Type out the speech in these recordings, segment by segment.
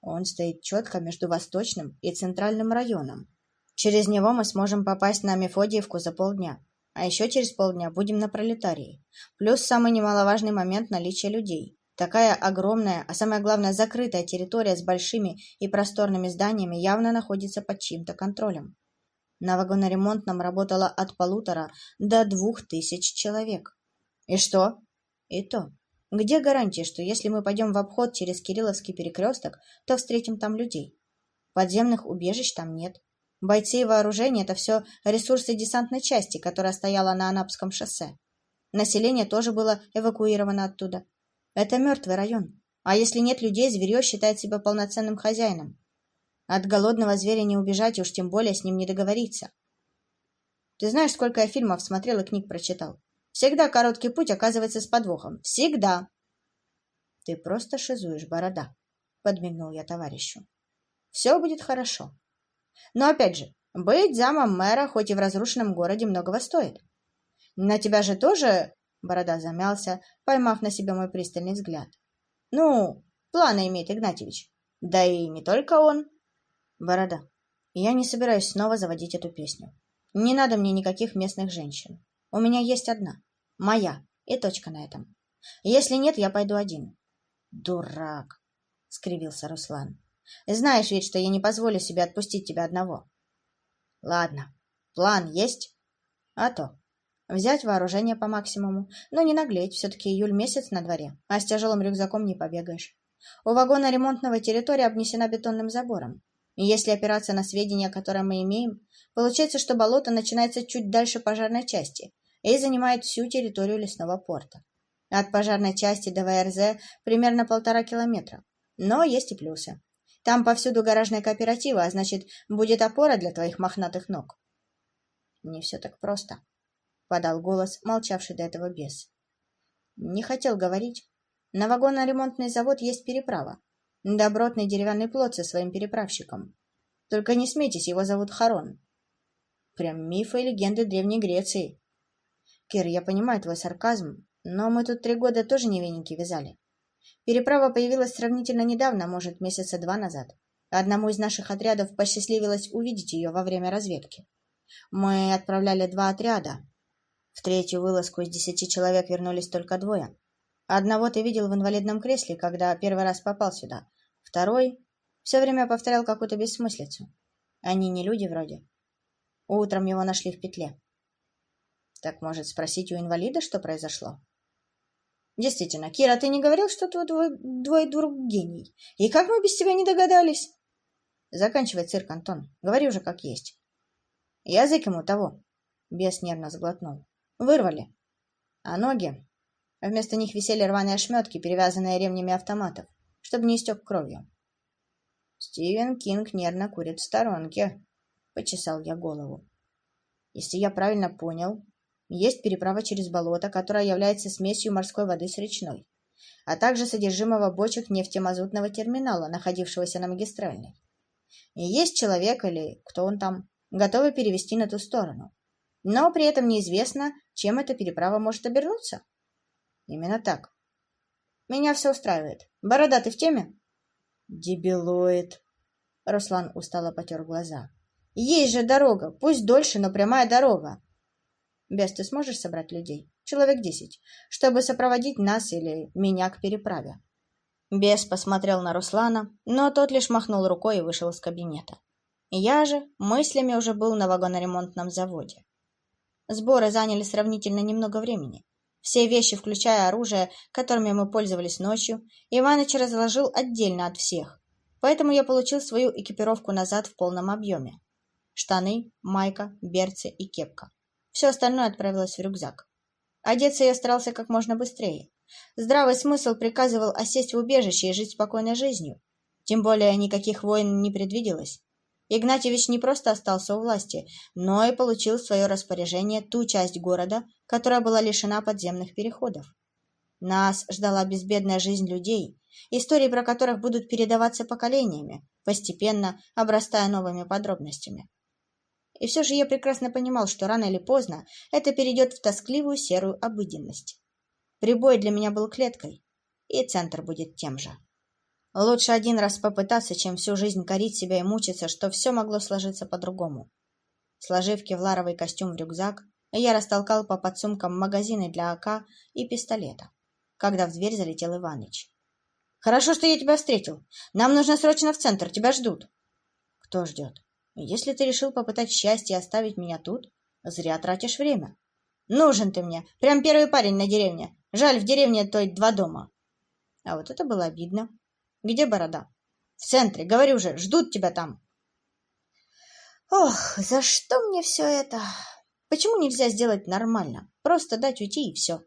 Он стоит четко между Восточным и Центральным районом. Через него мы сможем попасть на Мефодиевку за полдня. А еще через полдня будем на Пролетарии. Плюс самый немаловажный момент наличия людей. Такая огромная, а самое главное закрытая территория с большими и просторными зданиями явно находится под чьим-то контролем. На вагоноремонтном работало от полутора до двух тысяч человек. И что? И то. Где гарантия, что если мы пойдем в обход через Кирилловский перекресток, то встретим там людей? Подземных убежищ там нет. Бойцы и вооружение – это все ресурсы десантной части, которая стояла на Анапском шоссе. Население тоже было эвакуировано оттуда. Это мертвый район. А если нет людей, зверье считает себя полноценным хозяином. От голодного зверя не убежать, и уж тем более с ним не договориться. Ты знаешь, сколько я фильмов смотрел и книг прочитал? Всегда короткий путь оказывается с подвохом. Всегда. Ты просто шизуешь, борода, — подмигнул я товарищу. Все будет хорошо. Но опять же, быть замом мэра хоть и в разрушенном городе многого стоит. На тебя же тоже Борода замялся, поймав на себя мой пристальный взгляд. «Ну, планы имеет Игнатьевич. Да и не только он». «Борода, я не собираюсь снова заводить эту песню. Не надо мне никаких местных женщин. У меня есть одна. Моя. И точка на этом. Если нет, я пойду один». «Дурак!» — скривился Руслан. «Знаешь ведь, что я не позволю себе отпустить тебя одного». «Ладно. План есть?» «А то. Взять вооружение по максимуму, но не наглеть, все-таки июль месяц на дворе, а с тяжелым рюкзаком не побегаешь. У вагона ремонтного территория обнесена бетонным забором. И если опираться на сведения, которые мы имеем, получается, что болото начинается чуть дальше пожарной части и занимает всю территорию лесного порта. От пожарной части до ВРЗ примерно полтора километра. Но есть и плюсы. Там повсюду гаражные кооперативы, а значит, будет опора для твоих мохнатых ног. Не все так просто подал голос, молчавший до этого бес. Не хотел говорить. На вагоно-ремонтный завод есть переправа. Добротный деревянный плот со своим переправщиком. Только не смейтесь, его зовут Харон. Прям мифы и легенды Древней Греции. Кир, я понимаю твой сарказм, но мы тут три года тоже не веники вязали. Переправа появилась сравнительно недавно, может, месяца два назад. Одному из наших отрядов посчастливилось увидеть ее во время разведки. Мы отправляли два отряда, в третью вылазку из десяти человек вернулись только двое. Одного ты видел в инвалидном кресле, когда первый раз попал сюда. Второй все время повторял какую-то бессмыслицу. Они не люди вроде. Утром его нашли в петле. Так, может, спросить у инвалида, что произошло? Действительно, Кира, ты не говорил, что твой двой, двойдург гений? И как мы без тебя не догадались? Заканчивай цирк, Антон. Говори уже как есть. Язык ему того. Бес нервно сглотнул. Вырвали. А ноги? Вместо них висели рваные ошметки, перевязанные ремнями автоматов, чтобы не истек кровью. Стивен Кинг нервно курит в сторонке. Почесал я голову. Если я правильно понял, есть переправа через болото, которая является смесью морской воды с речной, а также содержимого бочек нефтемазутного терминала, находившегося на магистральной. И есть человек или кто он там, готовый перевести на ту сторону. Но при этом неизвестно, чем эта переправа может обернуться. Именно так. Меня все устраивает. Борода, ты в теме? Дебилоид. Руслан устало потер глаза. Есть же дорога, пусть дольше, но прямая дорога. Бес, ты сможешь собрать людей? Человек десять, чтобы сопроводить нас или меня к переправе. Бес посмотрел на Руслана, но тот лишь махнул рукой и вышел из кабинета. Я же мыслями уже был на вагоноремонтном заводе. Сборы заняли сравнительно немного времени. Все вещи, включая оружие, которыми мы пользовались ночью, Иваныч разложил отдельно от всех. Поэтому я получил свою экипировку назад в полном объеме. Штаны, майка, берцы и кепка. Все остальное отправилось в рюкзак. Одеться я старался как можно быстрее. Здравый смысл приказывал осесть в убежище и жить спокойной жизнью. Тем более никаких войн не предвиделось. Игнатьевич не просто остался у власти, но и получил в свое распоряжение ту часть города, которая была лишена подземных переходов. Нас ждала безбедная жизнь людей, истории про которых будут передаваться поколениями, постепенно обрастая новыми подробностями. И все же я прекрасно понимал, что рано или поздно это перейдет в тоскливую серую обыденность. Прибой для меня был клеткой, и центр будет тем же. Лучше один раз попытаться, чем всю жизнь корить себя и мучиться, что все могло сложиться по-другому. Сложив кевларовый костюм в рюкзак, я растолкал по подсумкам магазины для АК и пистолета, когда в дверь залетел Иваныч. «Хорошо, что я тебя встретил. Нам нужно срочно в центр, тебя ждут». «Кто ждет? Если ты решил попытать счастье и оставить меня тут, зря тратишь время. Нужен ты мне, прям первый парень на деревне. Жаль, в деревне той два дома». А вот это было обидно. «Где борода?» «В центре, говорю же, ждут тебя там». Ох, за что мне все это? Почему нельзя сделать нормально? Просто дать уйти и все.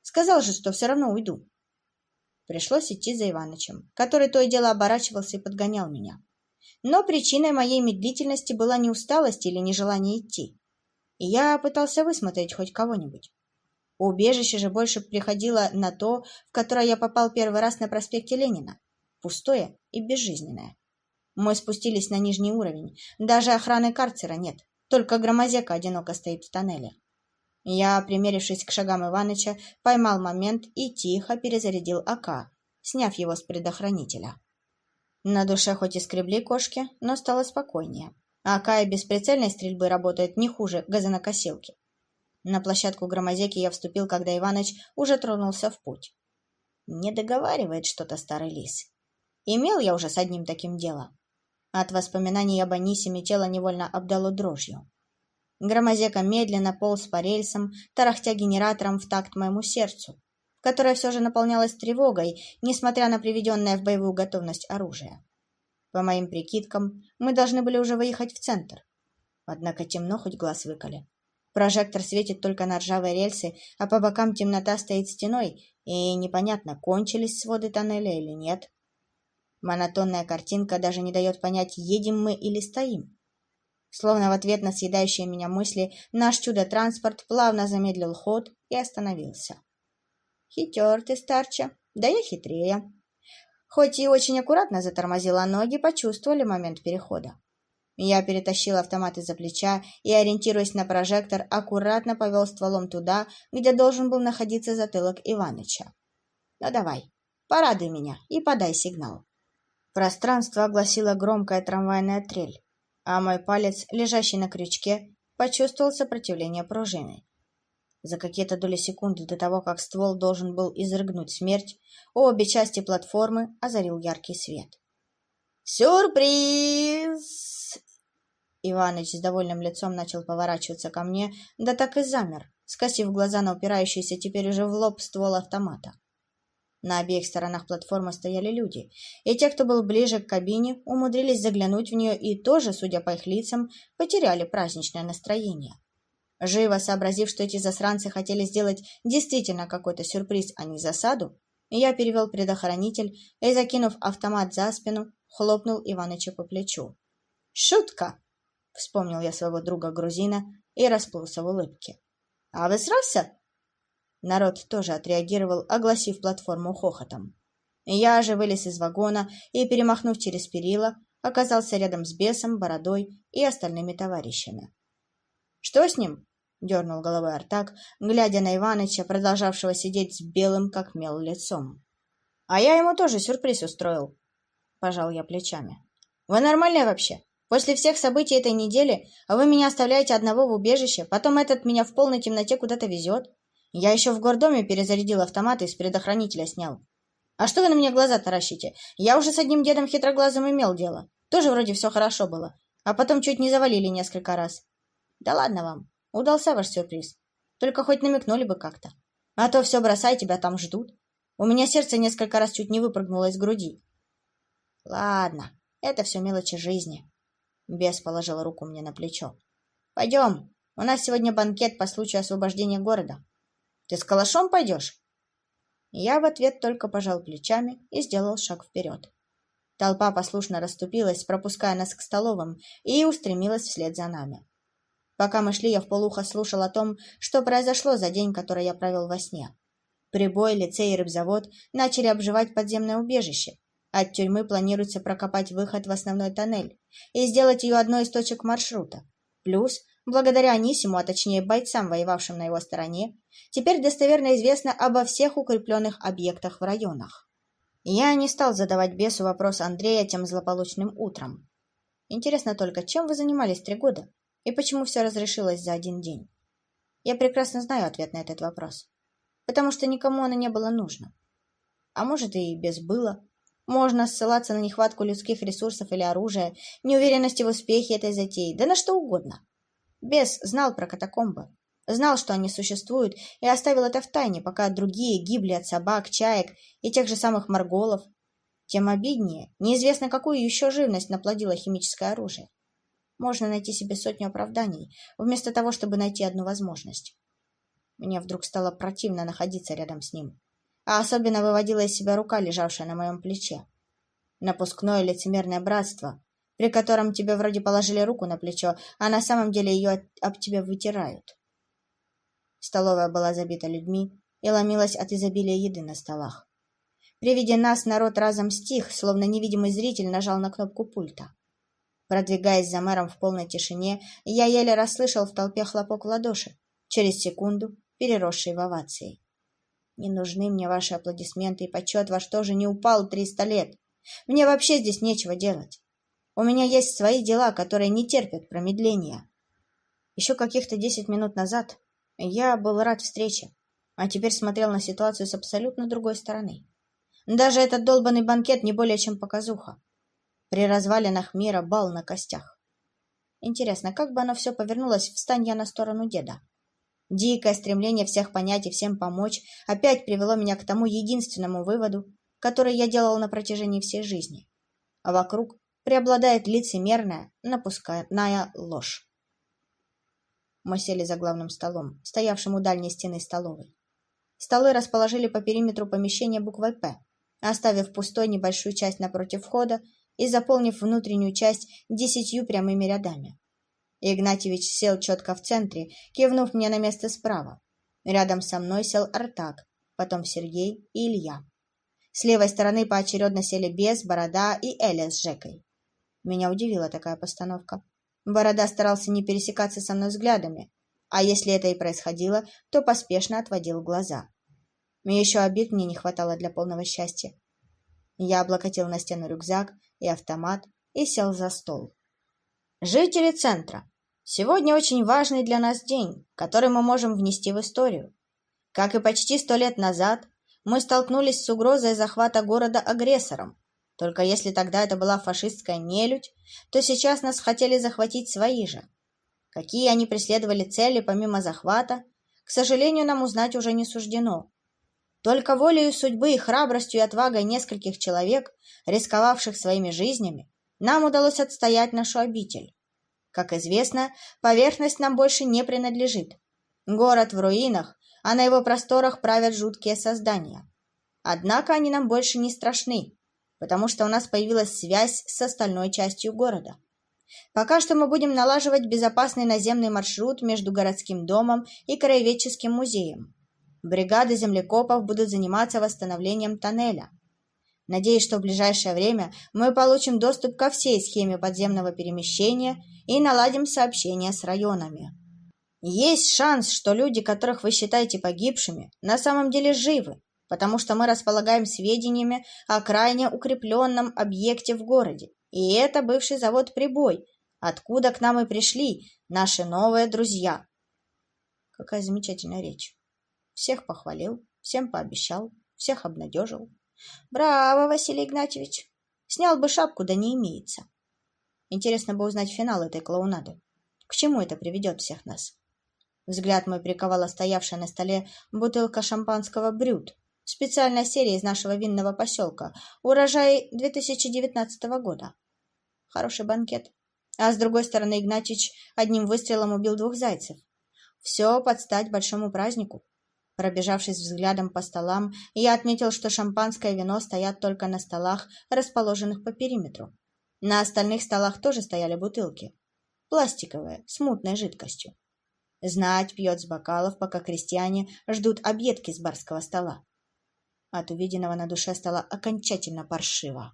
Сказал же, что все равно уйду. Пришлось идти за Иванычем, который то и дело оборачивался и подгонял меня. Но причиной моей медлительности была не усталость или нежелание идти. И я пытался высмотреть хоть кого-нибудь. Убежище же больше приходило на то, в которое я попал первый раз на проспекте Ленина. Пустое и безжизненное. Мы спустились на нижний уровень. Даже охраны карцера нет. Только громозека одиноко стоит в тоннеле. Я, примерившись к шагам Иваныча, поймал момент и тихо перезарядил АК, сняв его с предохранителя. На душе хоть и скребли кошки, но стало спокойнее. АК и без прицельной стрельбы работает не хуже газонокосилки. На площадку громозеки я вступил, когда Иваныч уже тронулся в путь. Не договаривает что-то старый лис. Имел я уже с одним таким дело. От воспоминаний об Анисиме тело невольно обдало дрожью. Громозека медленно полз по рельсам, тарахтя генератором в такт моему сердцу, которое все же наполнялось тревогой, несмотря на приведенное в боевую готовность оружие. По моим прикидкам, мы должны были уже выехать в центр. Однако темно, хоть глаз выколи. Прожектор светит только на ржавые рельсы, а по бокам темнота стоит стеной, и непонятно, кончились своды тоннеля или нет. Монотонная картинка даже не дает понять, едем мы или стоим. Словно в ответ на съедающие меня мысли, наш чудо-транспорт плавно замедлил ход и остановился. Хитер ты, старча, да я хитрее. Хоть и очень аккуратно затормозила ноги, почувствовали момент перехода. Я перетащил автомат из-за плеча и, ориентируясь на прожектор, аккуратно повел стволом туда, где должен был находиться затылок Иваныча. Ну давай, порадуй меня и подай сигнал. Пространство огласила громкая трамвайная трель, а мой палец, лежащий на крючке, почувствовал сопротивление пружины. За какие-то доли секунды до того, как ствол должен был изрыгнуть смерть, обе части платформы озарил яркий свет. «Сюрприз!» Иваныч с довольным лицом начал поворачиваться ко мне, да так и замер, скосив глаза на упирающийся теперь уже в лоб ствол автомата. На обеих сторонах платформы стояли люди, и те, кто был ближе к кабине, умудрились заглянуть в нее и тоже, судя по их лицам, потеряли праздничное настроение. Живо сообразив, что эти засранцы хотели сделать действительно какой-то сюрприз, а не засаду, я перевел предохранитель и, закинув автомат за спину, хлопнул Иваныча по плечу. «Шутка!» — вспомнил я своего друга-грузина и расплылся в улыбке. «А вы срался?» Народ тоже отреагировал, огласив платформу хохотом. Я же вылез из вагона и, перемахнув через перила, оказался рядом с бесом, бородой и остальными товарищами. «Что с ним?» — дернул головой Артак, глядя на Иваныча, продолжавшего сидеть с белым, как мел, лицом. «А я ему тоже сюрприз устроил», — пожал я плечами. «Вы нормальные вообще? После всех событий этой недели вы меня оставляете одного в убежище, потом этот меня в полной темноте куда-то везет, я еще в гордоме перезарядил автомат и с предохранителя снял. А что вы на меня глаза таращите? Я уже с одним дедом хитроглазым имел дело. Тоже вроде все хорошо было. А потом чуть не завалили несколько раз. Да ладно вам. Удался ваш сюрприз. Только хоть намекнули бы как-то. А то все бросай, тебя там ждут. У меня сердце несколько раз чуть не выпрыгнуло из груди. Ладно, это все мелочи жизни. Бес положил руку мне на плечо. Пойдем, у нас сегодня банкет по случаю освобождения города. Ты с калашом пойдешь?» Я в ответ только пожал плечами и сделал шаг вперед. Толпа послушно расступилась, пропуская нас к столовым, и устремилась вслед за нами. Пока мы шли, я вполуха слушал о том, что произошло за день, который я провел во сне. Прибой, лицей и рыбзавод начали обживать подземное убежище. От тюрьмы планируется прокопать выход в основной тоннель и сделать ее одной из точек маршрута. Плюс Благодаря Анисиму, а точнее бойцам, воевавшим на его стороне, теперь достоверно известно обо всех укрепленных объектах в районах. Я не стал задавать бесу вопрос Андрея тем злополучным утром. Интересно только, чем вы занимались три года? И почему все разрешилось за один день? Я прекрасно знаю ответ на этот вопрос. Потому что никому оно не было нужно. А может, и без было. Можно ссылаться на нехватку людских ресурсов или оружия, неуверенности в успехе этой затеи, да на что угодно. Бес знал про катакомбы, знал, что они существуют, и оставил это в тайне, пока другие гибли от собак, чаек и тех же самых морголов. Тем обиднее, неизвестно, какую еще живность наплодило химическое оружие. Можно найти себе сотню оправданий, вместо того, чтобы найти одну возможность. Мне вдруг стало противно находиться рядом с ним. А особенно выводила из себя рука, лежавшая на моем плече. Напускное лицемерное братство, при котором тебе вроде положили руку на плечо, а на самом деле ее об тебя вытирают. Столовая была забита людьми и ломилась от изобилия еды на столах. При виде нас народ разом стих, словно невидимый зритель нажал на кнопку пульта. Продвигаясь за мэром в полной тишине, я еле расслышал в толпе хлопок в ладоши, через секунду переросший в овации. Не нужны мне ваши аплодисменты и почет, во что же не упал триста лет. Мне вообще здесь нечего делать. У меня есть свои дела, которые не терпят промедления. Еще каких-то десять минут назад я был рад встрече, а теперь смотрел на ситуацию с абсолютно другой стороны. Даже этот долбанный банкет не более чем показуха. При развалинах мира бал на костях. Интересно, как бы оно все повернулось, встань я на сторону деда. Дикое стремление всех понять и всем помочь опять привело меня к тому единственному выводу, который я делал на протяжении всей жизни. А вокруг преобладает лицемерная, напускная ложь. Мы сели за главным столом, стоявшим у дальней стены столовой. Столы расположили по периметру помещения буквой «П», оставив пустой небольшую часть напротив входа и заполнив внутреннюю часть десятью прямыми рядами. Игнатьевич сел четко в центре, кивнув мне на место справа. Рядом со мной сел Артак, потом Сергей и Илья. С левой стороны поочередно сели Без, Борода и Эля с Жекой. Меня удивила такая постановка. Борода старался не пересекаться со мной взглядами, а если это и происходило, то поспешно отводил глаза. Еще обид мне не хватало для полного счастья. Я облокотил на стену рюкзак и автомат и сел за стол. Жители центра, сегодня очень важный для нас день, который мы можем внести в историю. Как и почти сто лет назад, мы столкнулись с угрозой захвата города агрессором, только если тогда это была фашистская нелюдь, то сейчас нас хотели захватить свои же. Какие они преследовали цели помимо захвата, к сожалению, нам узнать уже не суждено. Только волею судьбы и храбростью и отвагой нескольких человек, рисковавших своими жизнями, нам удалось отстоять нашу обитель. Как известно, поверхность нам больше не принадлежит. Город в руинах, а на его просторах правят жуткие создания. Однако они нам больше не страшны, потому что у нас появилась связь с остальной частью города. Пока что мы будем налаживать безопасный наземный маршрут между городским домом и краеведческим музеем. Бригады землекопов будут заниматься восстановлением тоннеля. Надеюсь, что в ближайшее время мы получим доступ ко всей схеме подземного перемещения и наладим сообщения с районами. Есть шанс, что люди, которых вы считаете погибшими, на самом деле живы потому что мы располагаем сведениями о крайне укрепленном объекте в городе. И это бывший завод «Прибой», откуда к нам и пришли наши новые друзья. Какая замечательная речь. Всех похвалил, всем пообещал, всех обнадежил. Браво, Василий Игнатьевич! Снял бы шапку, да не имеется. Интересно бы узнать финал этой клоунады. К чему это приведет всех нас? Взгляд мой приковала стоявшая на столе бутылка шампанского «Брют», Специальная серия из нашего винного поселка. Урожай 2019 года. Хороший банкет. А с другой стороны, Игнатьич одним выстрелом убил двух зайцев. Все под стать большому празднику. Пробежавшись взглядом по столам, я отметил, что шампанское вино стоят только на столах, расположенных по периметру. На остальных столах тоже стояли бутылки. Пластиковые, с мутной жидкостью. Знать пьет с бокалов, пока крестьяне ждут объедки с барского стола. От увиденного на душе стало окончательно паршиво.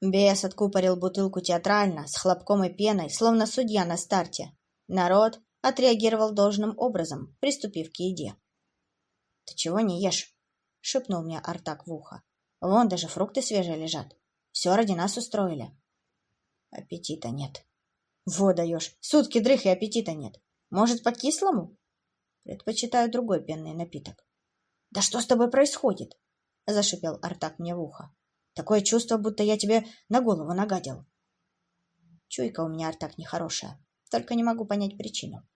Бес откупорил бутылку театрально, с хлопком и пеной, словно судья на старте. Народ отреагировал должным образом, приступив к еде. — Ты чего не ешь? — шепнул мне Артак в ухо. Вон даже фрукты свежие лежат. Все ради нас устроили. Аппетита нет. Во даешь, сутки дрых и аппетита нет. Может, по-кислому? Предпочитаю другой пенный напиток. Да что с тобой происходит? Зашипел Артак мне в ухо. Такое чувство, будто я тебе на голову нагадил. Чуйка у меня, Артак, нехорошая. Только не могу понять причину.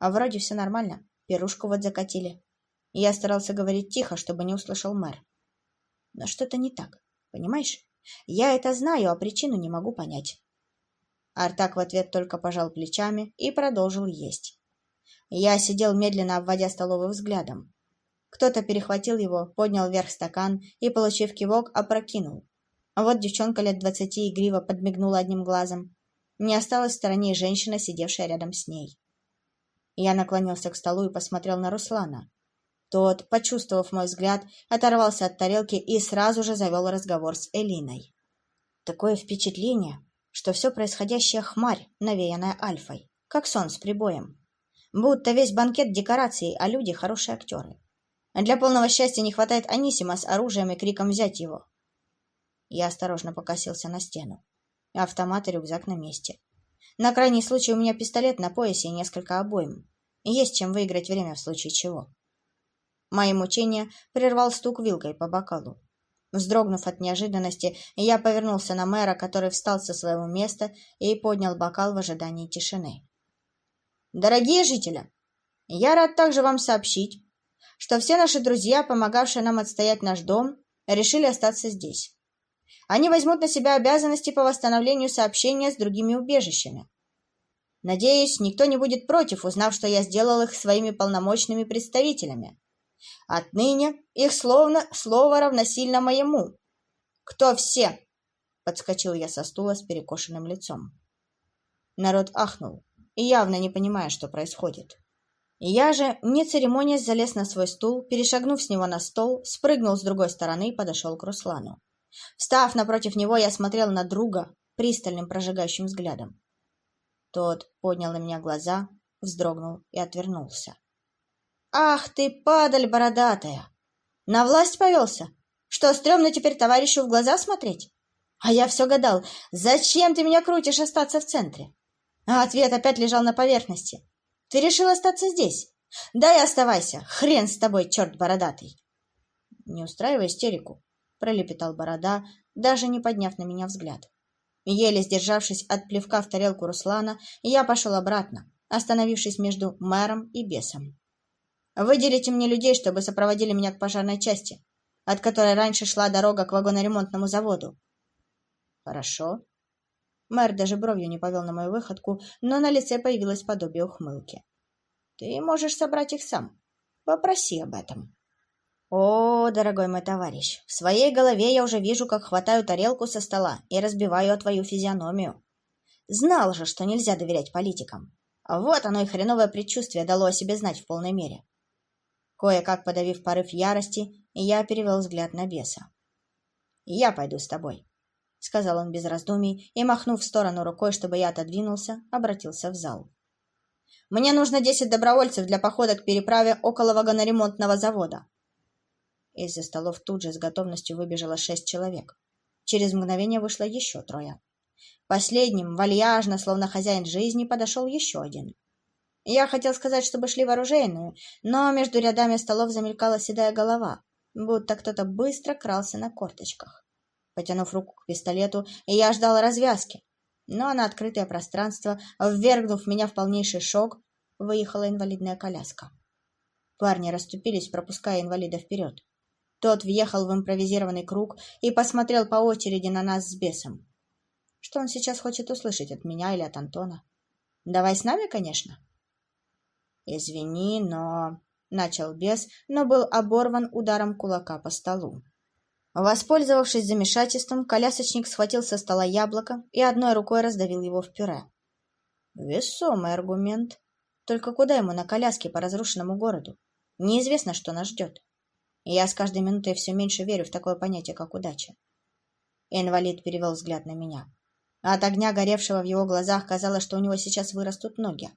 А вроде все нормально. Пирушку вот закатили. Я старался говорить тихо, чтобы не услышал мэр. Но что-то не так, понимаешь? Я это знаю, а причину не могу понять. Артак в ответ только пожал плечами и продолжил есть. Я сидел медленно, обводя столовым взглядом. Кто-то перехватил его, поднял вверх стакан и, получив кивок, опрокинул. А вот девчонка лет двадцати игриво подмигнула одним глазом. Не осталась в стороне женщина, сидевшая рядом с ней. Я наклонился к столу и посмотрел на Руслана. Тот, почувствовав мой взгляд, оторвался от тарелки и сразу же завел разговор с Элиной. Такое впечатление, что все происходящее хмарь, навеянная Альфой, как сон с прибоем. Будто весь банкет декораций, а люди — хорошие актеры. Для полного счастья не хватает Анисима с оружием и криком взять его. Я осторожно покосился на стену. Автомат и рюкзак на месте. На крайний случай у меня пистолет на поясе и несколько обоим. Есть чем выиграть время в случае чего. Мои мучения прервал стук вилкой по бокалу. Вздрогнув от неожиданности, я повернулся на мэра, который встал со своего места и поднял бокал в ожидании тишины. «Дорогие жители, я рад также вам сообщить, что все наши друзья, помогавшие нам отстоять наш дом, решили остаться здесь. Они возьмут на себя обязанности по восстановлению сообщения с другими убежищами. Надеюсь, никто не будет против, узнав, что я сделал их своими полномочными представителями. Отныне их словно слово равносильно моему. Кто все? Подскочил я со стула с перекошенным лицом. Народ ахнул, и явно не понимая, что происходит. Я же, не церемонясь, залез на свой стул, перешагнув с него на стол, спрыгнул с другой стороны и подошел к Руслану. Встав напротив него, я смотрел на друга пристальным прожигающим взглядом. Тот поднял на меня глаза, вздрогнул и отвернулся. «Ах ты, падаль бородатая! На власть повелся? Что, стрёмно теперь товарищу в глаза смотреть? А я все гадал, зачем ты меня крутишь остаться в центре? А ответ опять лежал на поверхности. Ты решил остаться здесь? Да и оставайся, хрен с тобой, черт бородатый!» «Не устраивай истерику», — пролепетал борода, даже не подняв на меня взгляд. Еле сдержавшись от плевка в тарелку Руслана, я пошел обратно, остановившись между мэром и бесом. Выделите мне людей, чтобы сопроводили меня к пожарной части, от которой раньше шла дорога к вагоноремонтному заводу. Хорошо. Мэр даже бровью не повел на мою выходку, но на лице появилось подобие ухмылки. Ты можешь собрать их сам. Попроси об этом. О, дорогой мой товарищ, в своей голове я уже вижу, как хватаю тарелку со стола и разбиваю твою физиономию. Знал же, что нельзя доверять политикам. Вот оно и хреновое предчувствие дало о себе знать в полной мере. Кое-как подавив порыв ярости, я перевел взгляд на беса. «Я пойду с тобой», — сказал он без раздумий и, махнув в сторону рукой, чтобы я отодвинулся, обратился в зал. «Мне нужно десять добровольцев для похода к переправе около вагоноремонтного завода». Из-за столов тут же с готовностью выбежало шесть человек. Через мгновение вышло еще трое. Последним, вальяжно, словно хозяин жизни, подошел еще один. Я хотел сказать, чтобы шли вооруженную, но между рядами столов замелькала седая голова, будто кто-то быстро крался на корточках. Потянув руку к пистолету, я ждал развязки, но на открытое пространство, ввергнув меня в полнейший шок, выехала инвалидная коляска. Парни расступились, пропуская инвалида вперед. Тот въехал в импровизированный круг и посмотрел по очереди на нас с бесом. Что он сейчас хочет услышать от меня или от Антона? Давай с нами, конечно. «Извини, но...» — начал бес, но был оборван ударом кулака по столу. Воспользовавшись замешательством, колясочник схватил со стола яблоко и одной рукой раздавил его в пюре. Весомый аргумент. Только куда ему на коляске по разрушенному городу? Неизвестно, что нас ждет. Я с каждой минутой все меньше верю в такое понятие, как удача. Инвалид перевел взгляд на меня. От огня, горевшего в его глазах, казалось, что у него сейчас вырастут ноги.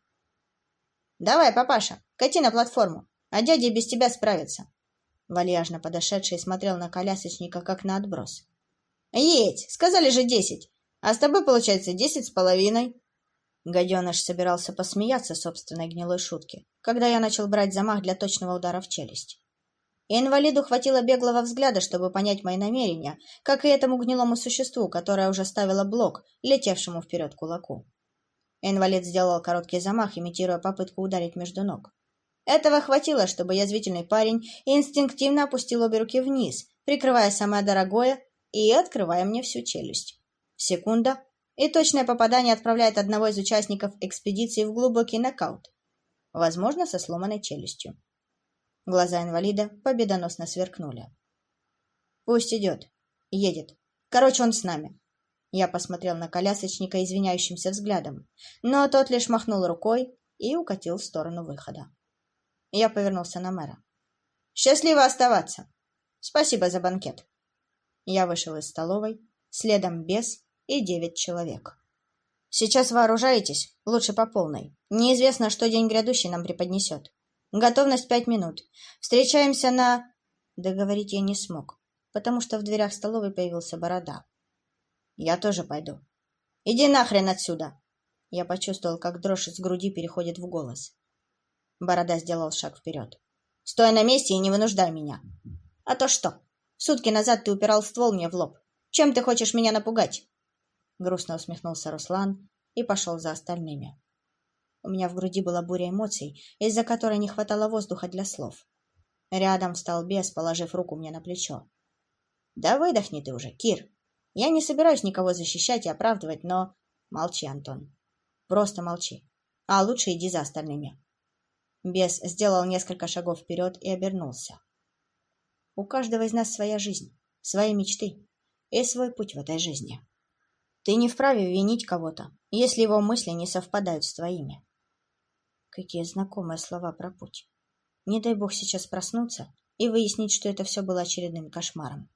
«Давай, папаша, кати на платформу, а дядя без тебя справится». Вальяжно подошедший смотрел на колясочника, как на отброс. «Едь! Сказали же десять! А с тобой, получается, десять с половиной!» Гаденыш собирался посмеяться собственной гнилой шутки, когда я начал брать замах для точного удара в челюсть. инвалиду хватило беглого взгляда, чтобы понять мои намерения, как и этому гнилому существу, которое уже ставило блок, летевшему вперед кулаку. Инвалид сделал короткий замах, имитируя попытку ударить между ног. Этого хватило, чтобы язвительный парень инстинктивно опустил обе руки вниз, прикрывая самое дорогое и открывая мне всю челюсть. Секунда, и точное попадание отправляет одного из участников экспедиции в глубокий нокаут, возможно, со сломанной челюстью. Глаза инвалида победоносно сверкнули. «Пусть идет. Едет. Короче, он с нами». Я посмотрел на колясочника извиняющимся взглядом, но тот лишь махнул рукой и укатил в сторону выхода. Я повернулся на мэра. «Счастливо оставаться! Спасибо за банкет!» Я вышел из столовой, следом бес и девять человек. «Сейчас вооружаетесь, лучше по полной. Неизвестно, что день грядущий нам преподнесет. Готовность пять минут. Встречаемся на...» Договорить я не смог, потому что в дверях столовой появился борода. «Я тоже пойду». «Иди нахрен отсюда!» Я почувствовал, как дрожь из груди переходит в голос. Борода сделал шаг вперед. «Стой на месте и не вынуждай меня!» «А то что? Сутки назад ты упирал ствол мне в лоб. Чем ты хочешь меня напугать?» Грустно усмехнулся Руслан и пошел за остальными. У меня в груди была буря эмоций, из-за которой не хватало воздуха для слов. Рядом встал бес, положив руку мне на плечо. «Да выдохни ты уже, Кир. Я не собираюсь никого защищать и оправдывать, но...» «Молчи, Антон. Просто молчи. А лучше иди за остальными. Бес сделал несколько шагов вперед и обернулся. У каждого из нас своя жизнь, свои мечты и свой путь в этой жизни. Ты не вправе винить кого-то, если его мысли не совпадают с твоими. Какие знакомые слова про путь. Не дай бог сейчас проснуться и выяснить, что это все было очередным кошмаром.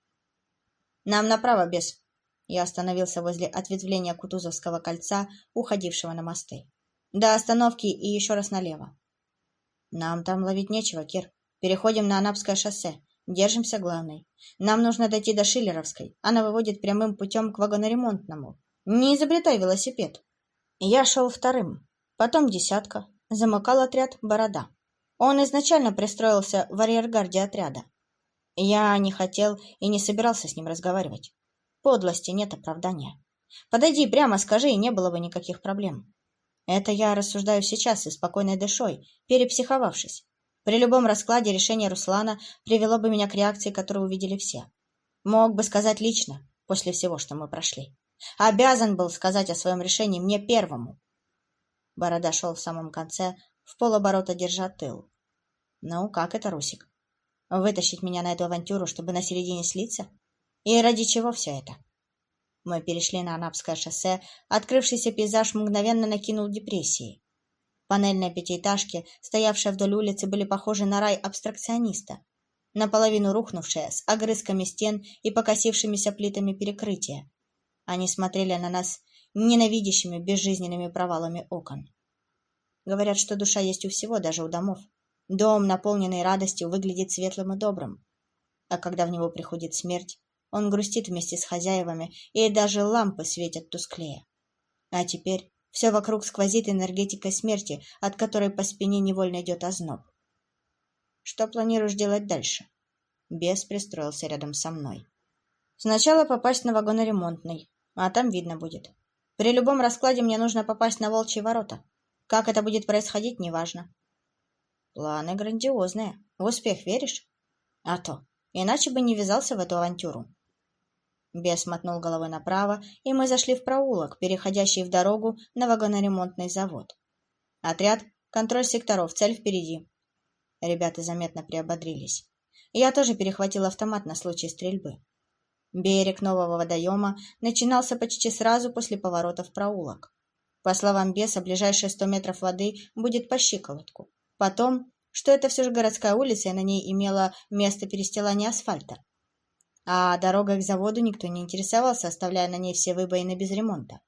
«Нам направо, бес!» Я остановился возле ответвления Кутузовского кольца, уходившего на мосты. До остановки и еще раз налево. Нам там ловить нечего, Кир. Переходим на Анапское шоссе. Держимся главной. Нам нужно дойти до Шиллеровской. Она выводит прямым путем к вагоноремонтному. Не изобретай велосипед. Я шел вторым. Потом десятка. Замыкал отряд «Борода». Он изначально пристроился в арьергарде отряда. Я не хотел и не собирался с ним разговаривать. Подлости нет оправдания. Подойди прямо скажи, и не было бы никаких проблем. Это я рассуждаю сейчас и спокойной душой, перепсиховавшись. При любом раскладе решение Руслана привело бы меня к реакции, которую увидели все. Мог бы сказать лично, после всего, что мы прошли. Обязан был сказать о своем решении мне первому. Борода шел в самом конце, в полоборота держа тыл. Ну, как это, Русик? Вытащить меня на эту авантюру, чтобы на середине слиться? И ради чего все это? Мы перешли на Анапское шоссе, открывшийся пейзаж мгновенно накинул депрессии. Панельные пятиэтажки, стоявшие вдоль улицы, были похожи на рай абстракциониста, наполовину рухнувшие, с огрызками стен и покосившимися плитами перекрытия. Они смотрели на нас ненавидящими безжизненными провалами окон. Говорят, что душа есть у всего, даже у домов. Дом, наполненный радостью, выглядит светлым и добрым. А когда в него приходит смерть, он грустит вместе с хозяевами, и даже лампы светят тусклее. А теперь все вокруг сквозит энергетикой смерти, от которой по спине невольно идет озноб. Что планируешь делать дальше? Бес пристроился рядом со мной. Сначала попасть на вагоноремонтный, а там видно будет. При любом раскладе мне нужно попасть на волчьи ворота. Как это будет происходить, неважно. Планы грандиозные. В успех веришь? А то. Иначе бы не ввязался в эту авантюру. Бес мотнул головой направо, и мы зашли в проулок, переходящий в дорогу на вагоноремонтный завод. Отряд, контроль секторов, цель впереди. Ребята заметно приободрились. Я тоже перехватил автомат на случай стрельбы. Берег нового водоема начинался почти сразу после поворота в проулок. По словам беса, ближайшие сто метров воды будет по щиколотку. Потом, что это все же городская улица, и на ней имело место перестилания асфальта а дорогой к заводу никто не интересовался, оставляя на ней все выбоины без ремонта.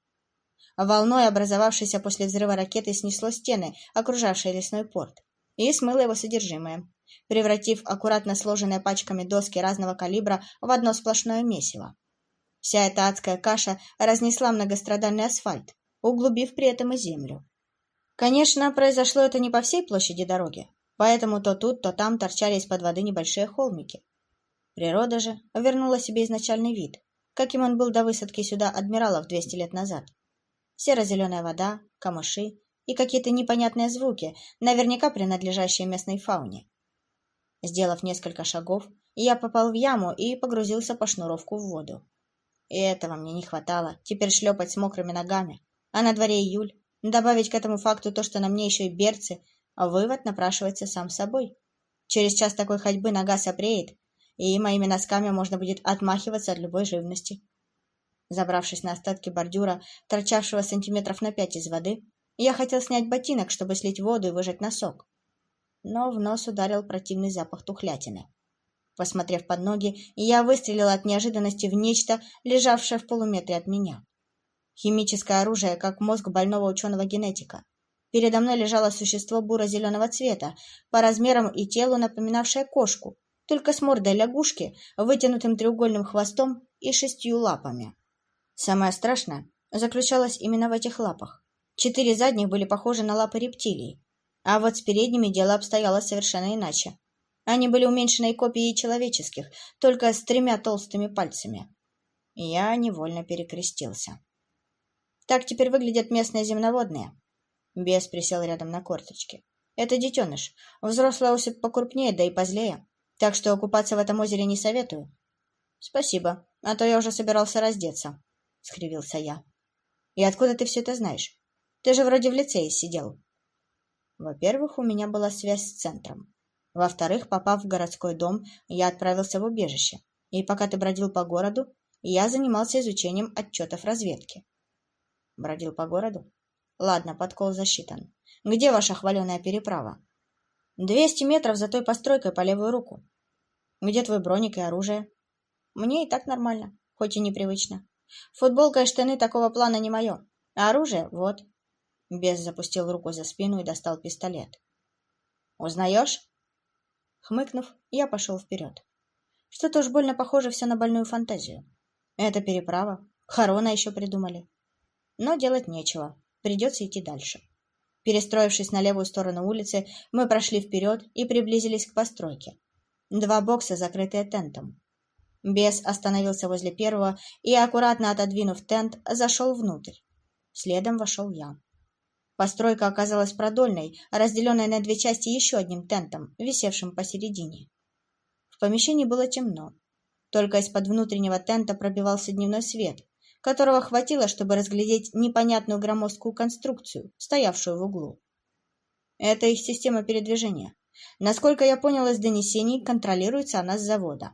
Волной, образовавшейся после взрыва ракеты, снесло стены, окружавшие лесной порт, и смыло его содержимое. превратив аккуратно сложенные пачками доски разного калибра в одно сплошное месиво. Вся эта адская каша разнесла многострадальный асфальт, углубив при этом и землю. Конечно, произошло это не по всей площади дороги, поэтому то тут, то там торчали из-под воды небольшие холмики. Природа же вернула себе изначальный вид, каким он был до высадки сюда адмиралов 200 лет назад. Серо-зеленая вода, камыши и какие-то непонятные звуки, наверняка принадлежащие местной фауне. Сделав несколько шагов, я попал в яму и погрузился по шнуровку в воду. И этого мне не хватало, теперь шлепать с мокрыми ногами. А на дворе июль. Добавить к этому факту то, что на мне еще и берцы, а вывод напрашивается сам собой. Через час такой ходьбы нога сопреет, и моими носками можно будет отмахиваться от любой живности. Забравшись на остатки бордюра, торчавшего сантиметров на пять из воды, я хотел снять ботинок, чтобы слить воду и выжать носок. Но в нос ударил противный запах тухлятины. Посмотрев под ноги, я выстрелил от неожиданности в нечто, лежавшее в полуметре от меня. Химическое оружие, как мозг больного ученого-генетика. Передо мной лежало существо буро-зеленого цвета, по размерам и телу напоминавшее кошку, только с мордой лягушки, вытянутым треугольным хвостом и шестью лапами. Самое страшное заключалось именно в этих лапах. Четыре задних были похожи на лапы рептилий, а вот с передними дело обстояло совершенно иначе. Они были уменьшенной копией человеческих, только с тремя толстыми пальцами. Я невольно перекрестился. Так теперь выглядят местные земноводные. Бес присел рядом на корточки. Это детеныш. Взрослый особь покрупнее, да и позлее. Так что окупаться в этом озере не советую. Спасибо, а то я уже собирался раздеться, — скривился я. И откуда ты все это знаешь? Ты же вроде в лицее сидел. Во-первых, у меня была связь с центром. Во-вторых, попав в городской дом, я отправился в убежище. И пока ты бродил по городу, я занимался изучением отчетов разведки. Бродил по городу? Ладно, подкол засчитан. Где ваша хваленая переправа? Двести метров за той постройкой по левую руку. Где твой броник и оружие? Мне и так нормально, хоть и непривычно. Футболка и штаны такого плана не мое. А оружие — вот. Бес запустил руку за спину и достал пистолет. «Узнаешь?» Хмыкнув, я пошел вперед. Что-то уж больно похоже все на больную фантазию. Это переправа. Хорона еще придумали. Но делать нечего. Придется идти дальше. Перестроившись на левую сторону улицы, мы прошли вперед и приблизились к постройке. Два бокса, закрытые тентом. Бес остановился возле первого и, аккуратно отодвинув тент, зашел внутрь. Следом вошел я. Постройка оказалась продольной, разделенной на две части еще одним тентом, висевшим посередине. В помещении было темно. Только из-под внутреннего тента пробивался дневной свет, которого хватило, чтобы разглядеть непонятную громоздкую конструкцию, стоявшую в углу. Это их система передвижения. Насколько я понял из донесений, контролируется она с завода.